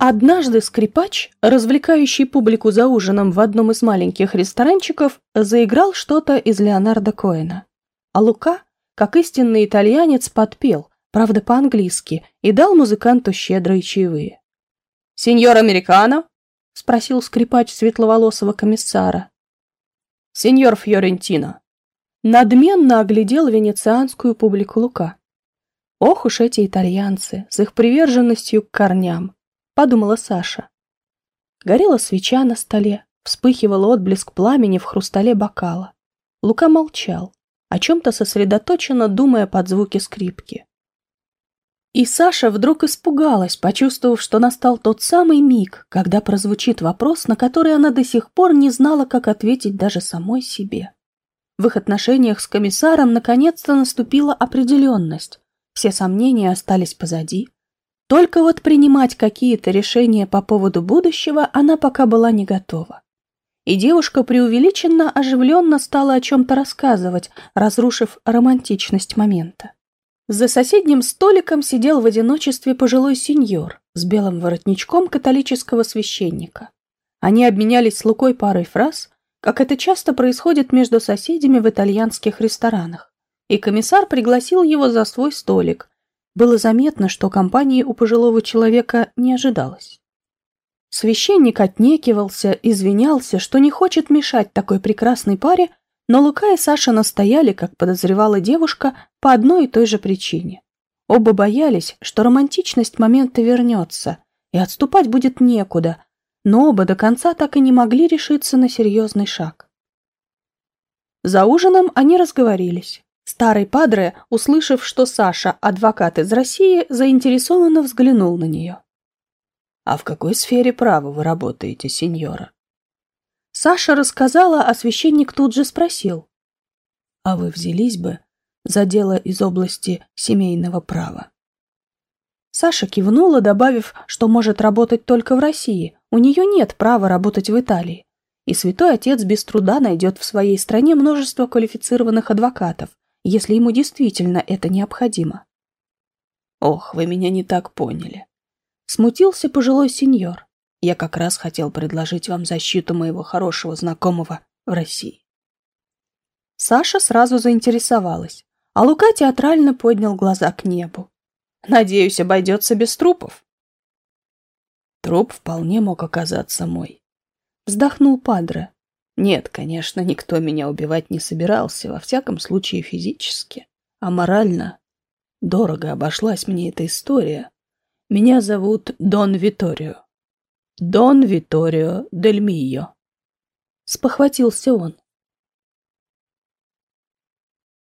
Однажды скрипач, развлекающий публику за ужином в одном из маленьких ресторанчиков, заиграл что-то из Леонардо Коэна. А Лука, как истинный итальянец, подпел, правда по-английски, и дал музыканту щедрые чаевые. «Сеньор Американо?» — спросил скрипач светловолосого комиссара. «Сеньор Фьорентино». Надменно оглядел венецианскую публику Лука. Ох уж эти итальянцы с их приверженностью к корням подумала Саша. Горела свеча на столе, вспыхивал отблеск пламени в хрустале бокала. Лука молчал, о чем-то сосредоточенно думая под звуки скрипки. И Саша вдруг испугалась, почувствовав, что настал тот самый миг, когда прозвучит вопрос, на который она до сих пор не знала, как ответить даже самой себе. В их отношениях с комиссаром наконец-то наступила определенность. Все сомнения остались позади. Только вот принимать какие-то решения по поводу будущего она пока была не готова. И девушка преувеличенно оживленно стала о чем-то рассказывать, разрушив романтичность момента. За соседним столиком сидел в одиночестве пожилой сеньор с белым воротничком католического священника. Они обменялись с Лукой парой фраз, как это часто происходит между соседями в итальянских ресторанах, и комиссар пригласил его за свой столик, было заметно, что компании у пожилого человека не ожидалось. Священник отнекивался, извинялся, что не хочет мешать такой прекрасной паре, но Лука и Саша настояли, как подозревала девушка, по одной и той же причине. Оба боялись, что романтичность момента вернется, и отступать будет некуда, но оба до конца так и не могли решиться на серьезный шаг. За ужином они разговорились. Старый падре, услышав, что Саша – адвокат из России, заинтересованно взглянул на нее. «А в какой сфере права вы работаете, сеньора?» Саша рассказала, а священник тут же спросил. «А вы взялись бы за дело из области семейного права?» Саша кивнула, добавив, что может работать только в России, у нее нет права работать в Италии. И святой отец без труда найдет в своей стране множество квалифицированных адвокатов, если ему действительно это необходимо. «Ох, вы меня не так поняли», — смутился пожилой сеньор. «Я как раз хотел предложить вам защиту моего хорошего знакомого в России». Саша сразу заинтересовалась, а Лука театрально поднял глаза к небу. «Надеюсь, обойдется без трупов». Труп вполне мог оказаться мой. Вздохнул Падре. Нет, конечно, никто меня убивать не собирался, во всяком случае физически. А морально дорого обошлась мне эта история. Меня зовут Дон Виторио. Дон Виторио Дель Мио. Спохватился он.